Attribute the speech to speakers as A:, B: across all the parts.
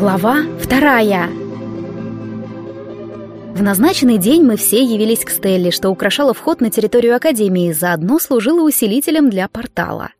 A: Глава вторая В назначенный день мы все явились к Стелле, что украшало вход на территорию Академии, заодно служило усилителем для портала.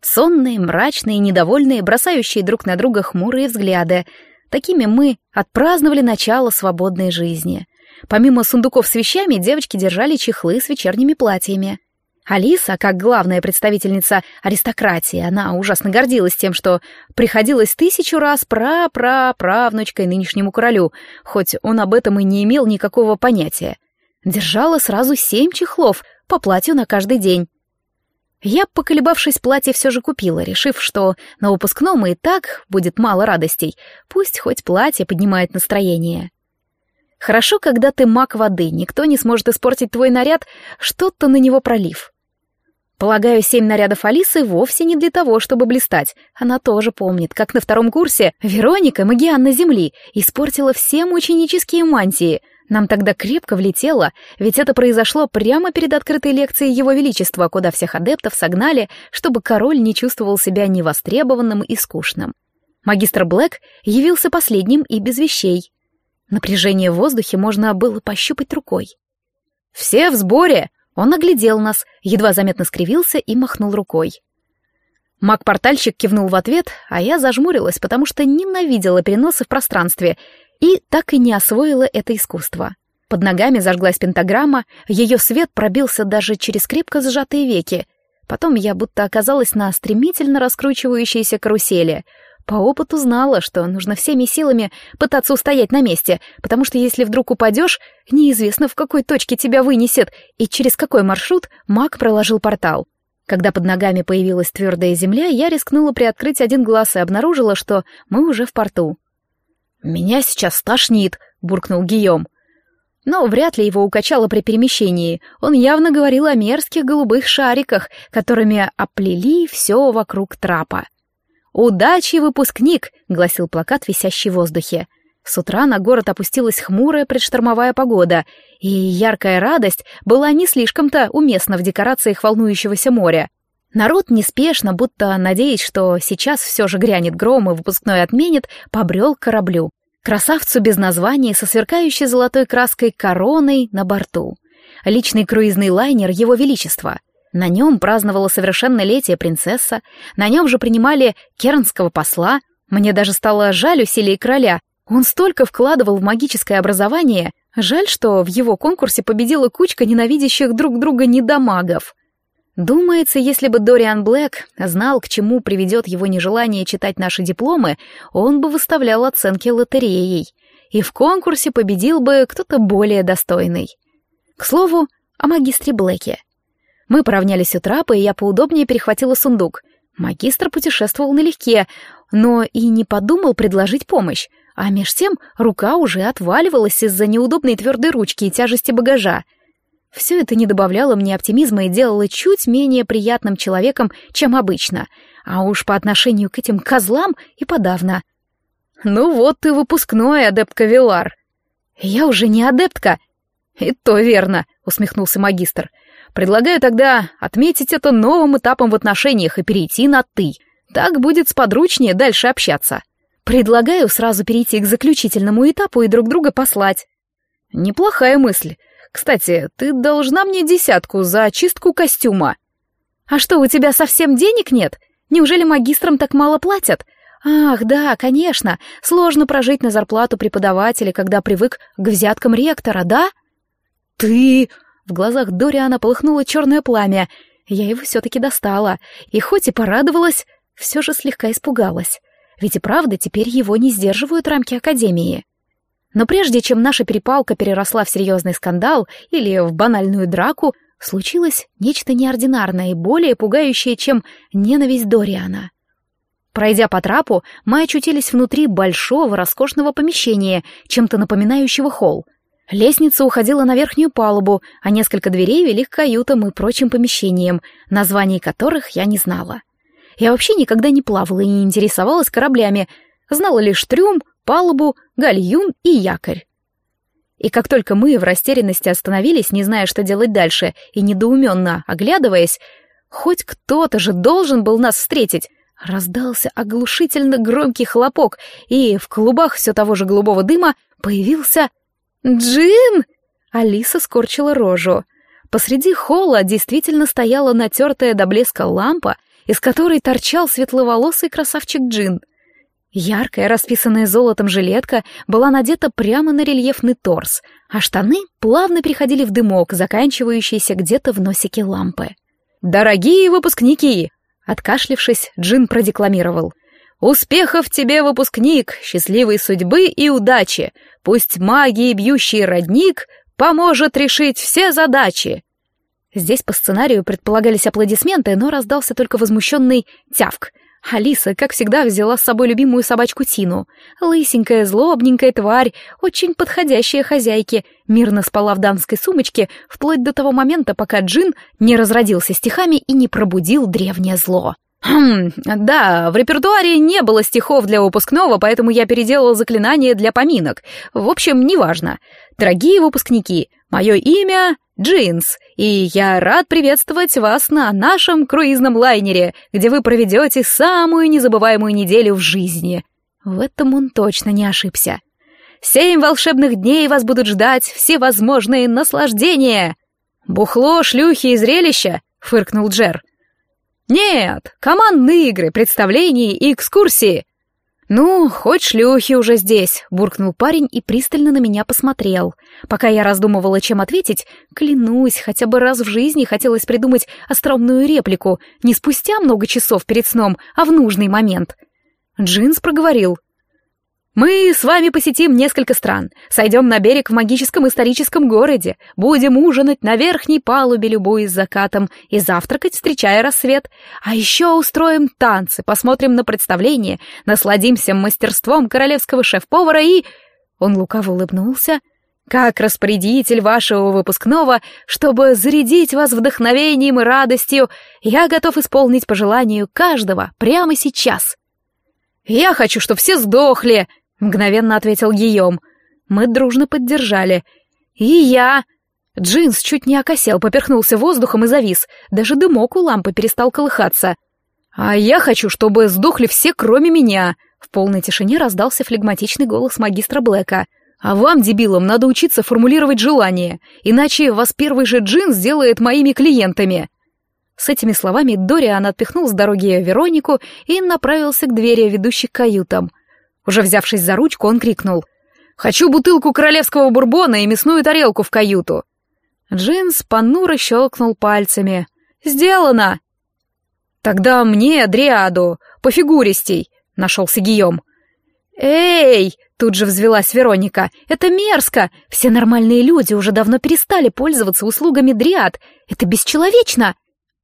A: Сонные, мрачные, недовольные, бросающие друг на друга хмурые взгляды. Такими мы отпраздновали начало свободной жизни. Помимо сундуков с вещами, девочки держали чехлы с вечерними платьями. Алиса, как главная представительница аристократии, она ужасно гордилась тем, что приходилось тысячу раз пра-пра-правнучкой нынешнему королю, хоть он об этом и не имел никакого понятия. Держала сразу семь чехлов по платью на каждый день. Я, поколебавшись, платье все же купила, решив, что на выпускном и так будет мало радостей, пусть хоть платье поднимает настроение. Хорошо, когда ты маг воды, никто не сможет испортить твой наряд, что-то на него пролив. Полагаю, семь нарядов Алисы вовсе не для того, чтобы блистать. Она тоже помнит, как на втором курсе Вероника, магианна Земли, испортила все ученические мантии. Нам тогда крепко влетело, ведь это произошло прямо перед открытой лекцией Его Величества, куда всех адептов согнали, чтобы король не чувствовал себя невостребованным и скучным. Магистр Блэк явился последним и без вещей. Напряжение в воздухе можно было пощупать рукой. «Все в сборе!» Он оглядел нас, едва заметно скривился и махнул рукой. Маг-портальщик кивнул в ответ, а я зажмурилась, потому что ненавидела переносы в пространстве и так и не освоила это искусство. Под ногами зажглась пентаграмма, ее свет пробился даже через крепко сжатые веки. Потом я будто оказалась на стремительно раскручивающейся карусели — по опыту знала, что нужно всеми силами пытаться устоять на месте, потому что если вдруг упадешь, неизвестно в какой точке тебя вынесет и через какой маршрут маг проложил портал. Когда под ногами появилась твердая земля, я рискнула приоткрыть один глаз и обнаружила, что мы уже в порту. «Меня сейчас стошнит», — буркнул Гийом. Но вряд ли его укачало при перемещении. Он явно говорил о мерзких голубых шариках, которыми оплели все вокруг трапа. «Удачи, выпускник!» — гласил плакат, висящий в воздухе. С утра на город опустилась хмурая предштормовая погода, и яркая радость была не слишком-то уместна в декорациях волнующегося моря. Народ неспешно, будто надеясь, что сейчас все же грянет гром и выпускной отменит, побрел к кораблю. Красавцу без названия со сверкающей золотой краской короной на борту. Личный круизный лайнер Его Величества — на нем праздновала совершеннолетие принцесса, на нем же принимали кернского посла. Мне даже стало жаль усилий короля. Он столько вкладывал в магическое образование. Жаль, что в его конкурсе победила кучка ненавидящих друг друга недомагов. Думается, если бы Дориан Блэк знал, к чему приведет его нежелание читать наши дипломы, он бы выставлял оценки лотереей. И в конкурсе победил бы кто-то более достойный. К слову, о магистре Блэке — мы поравнялись у трапа, и я поудобнее перехватила сундук. Магистр путешествовал налегке, но и не подумал предложить помощь, а меж тем рука уже отваливалась из-за неудобной твердой ручки и тяжести багажа. Все это не добавляло мне оптимизма и делало чуть менее приятным человеком, чем обычно, а уж по отношению к этим козлам и подавно. «Ну вот ты выпускной, адептка Вилар». «Я уже не адептка». «И то верно», — усмехнулся магистр. Предлагаю тогда отметить это новым этапом в отношениях и перейти на «ты». Так будет сподручнее дальше общаться. Предлагаю сразу перейти к заключительному этапу и друг друга послать. Неплохая мысль. Кстати, ты должна мне десятку за очистку костюма. А что, у тебя совсем денег нет? Неужели магистрам так мало платят? Ах, да, конечно, сложно прожить на зарплату преподавателя, когда привык к взяткам ректора, да? Ты... В глазах Дориана полыхнуло черное пламя. Я его все-таки достала, и хоть и порадовалась, все же слегка испугалась. Ведь и правда теперь его не сдерживают рамки Академии. Но прежде чем наша перепалка переросла в серьезный скандал или в банальную драку, случилось нечто неординарное и более пугающее, чем ненависть Дориана. Пройдя по трапу, мы очутились внутри большого роскошного помещения, чем-то напоминающего холл. Лестница уходила на верхнюю палубу, а несколько дверей вели к каютам и прочим помещениям, названий которых я не знала. Я вообще никогда не плавала и не интересовалась кораблями, знала лишь трюм, палубу, гальюн и якорь. И как только мы в растерянности остановились, не зная, что делать дальше, и недоуменно оглядываясь, хоть кто-то же должен был нас встретить, Раздался оглушительно громкий хлопок, и в клубах все того же голубого дыма появился... «Джин!» Алиса скорчила рожу. Посреди холла действительно стояла натертая до блеска лампа, из которой торчал светловолосый красавчик Джин. Яркая, расписанная золотом жилетка была надета прямо на рельефный торс, а штаны плавно переходили в дымок, заканчивающийся где-то в носике лампы. «Дорогие выпускники!» Откашлившись, Джин продекламировал. «Успехов тебе, выпускник, счастливой судьбы и удачи! Пусть магии бьющий родник поможет решить все задачи!» Здесь по сценарию предполагались аплодисменты, но раздался только возмущенный тявк — Алиса, как всегда, взяла с собой любимую собачку Тину. Лысенькая, злобненькая тварь, очень подходящая хозяйке, мирно спала в дамской сумочке вплоть до того момента, пока Джин не разродился стихами и не пробудил древнее зло. Хм, да, в репертуаре не было стихов для выпускного, поэтому я переделала заклинание для поминок. В общем, неважно. Дорогие выпускники, мое имя Джинс, и я рад приветствовать вас на нашем круизном лайнере, где вы проведете самую незабываемую неделю в жизни. В этом он точно не ошибся. Семь волшебных дней вас будут ждать всевозможные наслаждения. Бухло, шлюхи и зрелища, фыркнул Джер. Нет, командные игры, представления и экскурсии. «Ну, хоть шлюхи уже здесь», — буркнул парень и пристально на меня посмотрел. Пока я раздумывала, чем ответить, клянусь, хотя бы раз в жизни хотелось придумать остроумную реплику, не спустя много часов перед сном, а в нужный момент. Джинс проговорил. Мы с вами посетим несколько стран, сойдем на берег в магическом историческом городе, будем ужинать на верхней палубе, любуясь закатом, и завтракать, встречая рассвет. А еще устроим танцы, посмотрим на представление, насладимся мастерством королевского шеф-повара и... Он лукаво улыбнулся. Как распорядитель вашего выпускного, чтобы зарядить вас вдохновением и радостью, я готов исполнить по желанию каждого прямо сейчас. «Я хочу, чтобы все сдохли!» — мгновенно ответил Гийом. Мы дружно поддержали. «И я!» Джинс чуть не окосел, поперхнулся воздухом и завис. Даже дымок у лампы перестал колыхаться. «А я хочу, чтобы сдохли все, кроме меня!» В полной тишине раздался флегматичный голос магистра Блэка. «А вам, дебилам, надо учиться формулировать желания, иначе вас первый же Джин сделает моими клиентами!» С этими словами Дориан отпихнул с дороги Веронику и направился к двери, ведущей к каютам. Уже взявшись за ручку, он крикнул. «Хочу бутылку королевского бурбона и мясную тарелку в каюту!» Джинс понуро щелкнул пальцами. «Сделано!» «Тогда мне, Дриаду, по фигуристей!» — нашелся Гийом. «Эй!» — тут же взвелась Вероника. «Это мерзко! Все нормальные люди уже давно перестали пользоваться услугами Дриад. Это бесчеловечно!»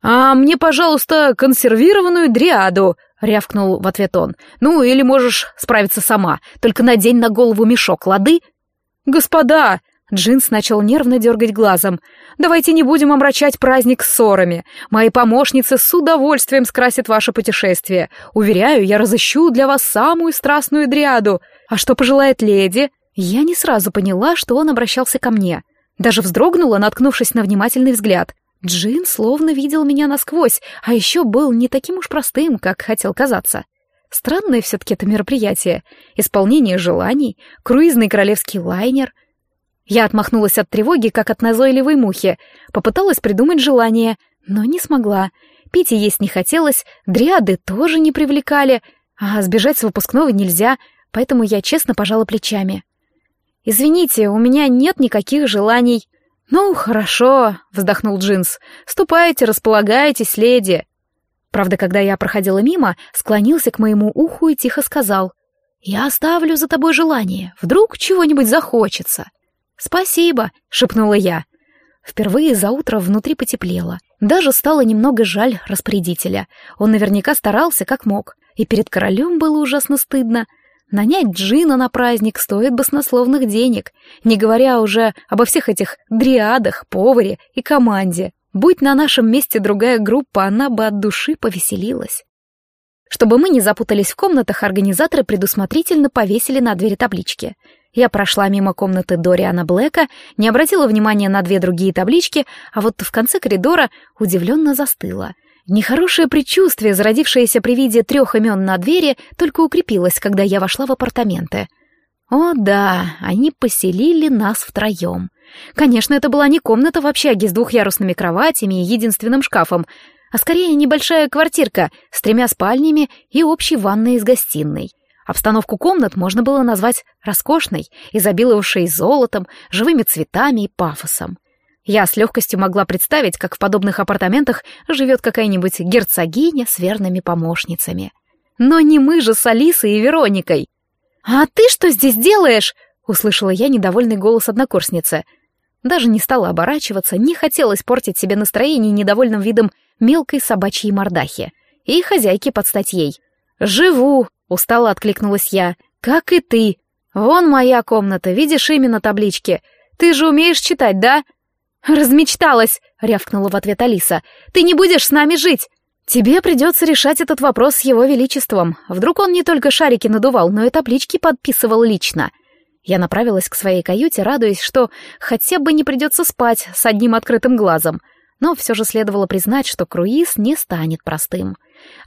A: «А мне, пожалуйста, консервированную Дриаду!» — рявкнул в ответ он. «Ну, или можешь справиться сама, только надень на голову мешок, лады?» «Господа!» — Джинс начал нервно дергать глазом. «Давайте не будем омрачать праздник ссорами. Мои помощницы с удовольствием скрасят ваше путешествие. Уверяю, я разыщу для вас самую страстную дриаду. А что пожелает леди?» Я не сразу поняла, что он обращался ко мне. Даже вздрогнула, наткнувшись на внимательный взгляд. Джин словно видел меня насквозь, а еще был не таким уж простым, как хотел казаться. Странное все-таки это мероприятие. Исполнение желаний, круизный королевский лайнер. Я отмахнулась от тревоги, как от назойливой мухи. Попыталась придумать желание, но не смогла. Пить и есть не хотелось, дриады тоже не привлекали, а сбежать с выпускного нельзя, поэтому я честно пожала плечами. «Извините, у меня нет никаких желаний», «Ну, хорошо», — вздохнул Джинс. «Ступайте, располагайтесь, леди». Правда, когда я проходила мимо, склонился к моему уху и тихо сказал. «Я оставлю за тобой желание. Вдруг чего-нибудь захочется». «Спасибо», — шепнула я. Впервые за утро внутри потеплело. Даже стало немного жаль распорядителя. Он наверняка старался как мог. И перед королем было ужасно стыдно. Нанять джина на праздник стоит баснословных денег, не говоря уже обо всех этих дриадах, поваре и команде. Будь на нашем месте другая группа, она бы от души повеселилась. Чтобы мы не запутались в комнатах, организаторы предусмотрительно повесили на двери таблички. Я прошла мимо комнаты Дориана Блэка, не обратила внимания на две другие таблички, а вот в конце коридора удивленно застыла. Нехорошее предчувствие, зародившееся при виде трех имен на двери, только укрепилось, когда я вошла в апартаменты. О да, они поселили нас втроем. Конечно, это была не комната в общаге с двухъярусными кроватями и единственным шкафом, а скорее небольшая квартирка с тремя спальнями и общей ванной из гостиной. Обстановку комнат можно было назвать роскошной, изобиловавшей золотом, живыми цветами и пафосом. Я с легкостью могла представить, как в подобных апартаментах живет какая-нибудь герцогиня с верными помощницами. Но не мы же с Алисой и Вероникой. «А ты что здесь делаешь?» — услышала я недовольный голос однокурсницы. Даже не стала оборачиваться, не хотелось портить себе настроение недовольным видом мелкой собачьей мордахи. И хозяйки под статьей. «Живу!» Устало откликнулась я. «Как и ты. Вон моя комната, видишь именно таблички. Ты же умеешь читать, да?» «Размечталась!» — рявкнула в ответ Алиса. «Ты не будешь с нами жить!» «Тебе придется решать этот вопрос с его величеством. Вдруг он не только шарики надувал, но и таблички подписывал лично». Я направилась к своей каюте, радуясь, что хотя бы не придется спать с одним открытым глазом. Но все же следовало признать, что круиз не станет простым.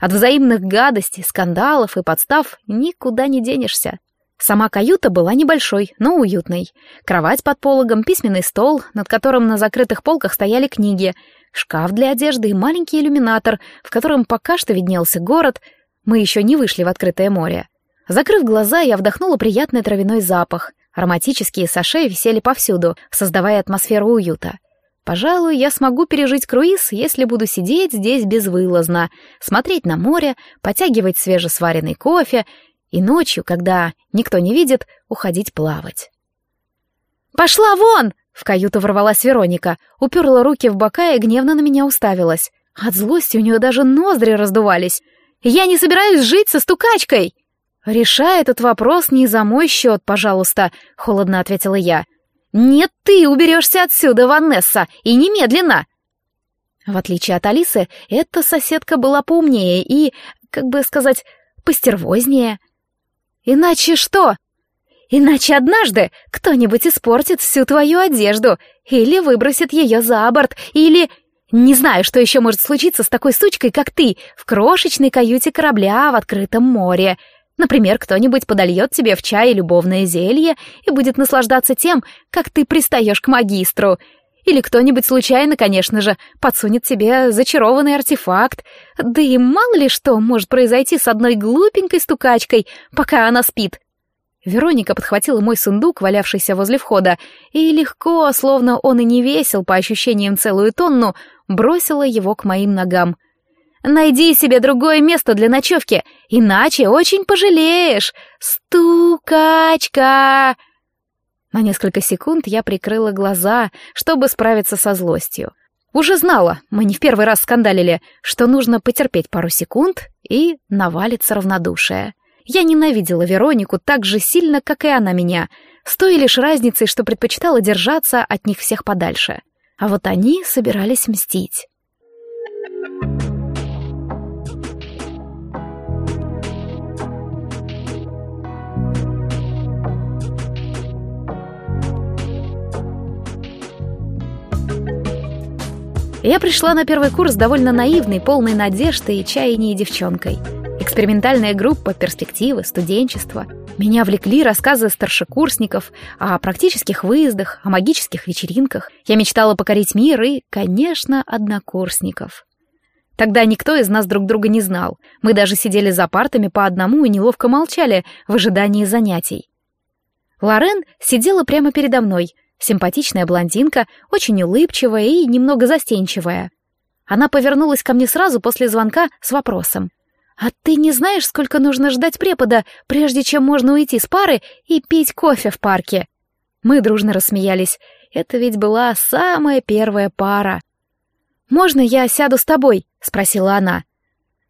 A: От взаимных гадостей, скандалов и подстав никуда не денешься. Сама каюта была небольшой, но уютной. Кровать под пологом, письменный стол, над которым на закрытых полках стояли книги, шкаф для одежды и маленький иллюминатор, в котором пока что виднелся город. Мы еще не вышли в открытое море. Закрыв глаза, я вдохнула приятный травяной запах. Ароматические саше висели повсюду, создавая атмосферу уюта. Пожалуй, я смогу пережить круиз, если буду сидеть здесь безвылазно, смотреть на море, потягивать свежесваренный кофе и ночью, когда никто не видит, уходить плавать. «Пошла вон!» — в каюту ворвалась Вероника, уперла руки в бока и гневно на меня уставилась. От злости у нее даже ноздри раздувались. «Я не собираюсь жить со стукачкой!» «Решай этот вопрос не за мой счет, пожалуйста», — холодно ответила я. «Нет, ты уберешься отсюда, Ванесса, и немедленно!» В отличие от Алисы, эта соседка была поумнее и, как бы сказать, постервознее. «Иначе что?» «Иначе однажды кто-нибудь испортит всю твою одежду, или выбросит ее за борт, или...» Не знаю, что еще может случиться с такой сучкой, как ты, в крошечной каюте корабля в открытом море. Например, кто-нибудь подольет тебе в чай любовное зелье и будет наслаждаться тем, как ты пристаешь к магистру. Или кто-нибудь случайно, конечно же, подсунет тебе зачарованный артефакт. Да и мало ли что может произойти с одной глупенькой стукачкой, пока она спит. Вероника подхватила мой сундук, валявшийся возле входа, и легко, словно он и не весил по ощущениям целую тонну, бросила его к моим ногам — Найди себе другое место для ночевки, иначе очень пожалеешь. Стукачка!» На несколько секунд я прикрыла глаза, чтобы справиться со злостью. Уже знала, мы не в первый раз скандалили, что нужно потерпеть пару секунд и навалится равнодушие. Я ненавидела Веронику так же сильно, как и она меня, с той лишь разницей, что предпочитала держаться от них всех подальше. А вот они собирались мстить. Я пришла на первый курс довольно наивной, полной надежды и чаяния девчонкой. Экспериментальная группа, перспективы, студенчество. Меня влекли рассказы старшекурсников о практических выездах, о магических вечеринках. Я мечтала покорить мир и, конечно, однокурсников. Тогда никто из нас друг друга не знал. Мы даже сидели за партами по одному и неловко молчали в ожидании занятий. Лорен сидела прямо передо мной, Симпатичная блондинка, очень улыбчивая и немного застенчивая. Она повернулась ко мне сразу после звонка с вопросом. «А ты не знаешь, сколько нужно ждать препода, прежде чем можно уйти с пары и пить кофе в парке?» Мы дружно рассмеялись. Это ведь была самая первая пара. «Можно я сяду с тобой?» — спросила она.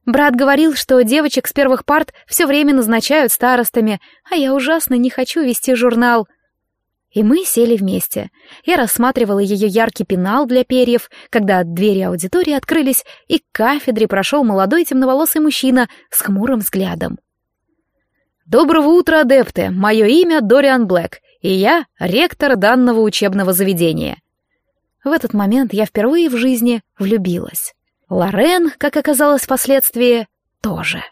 A: Брат говорил, что девочек с первых парт все время назначают старостами, а я ужасно не хочу вести журнал. И мы сели вместе. Я рассматривала ее яркий пенал для перьев, когда двери аудитории открылись, и к кафедре прошел молодой темноволосый мужчина с хмурым взглядом. «Доброго утра, адепты! Мое имя Дориан Блэк, и я ректор данного учебного заведения». В этот момент я впервые в жизни влюбилась. Лорен, как оказалось впоследствии, тоже.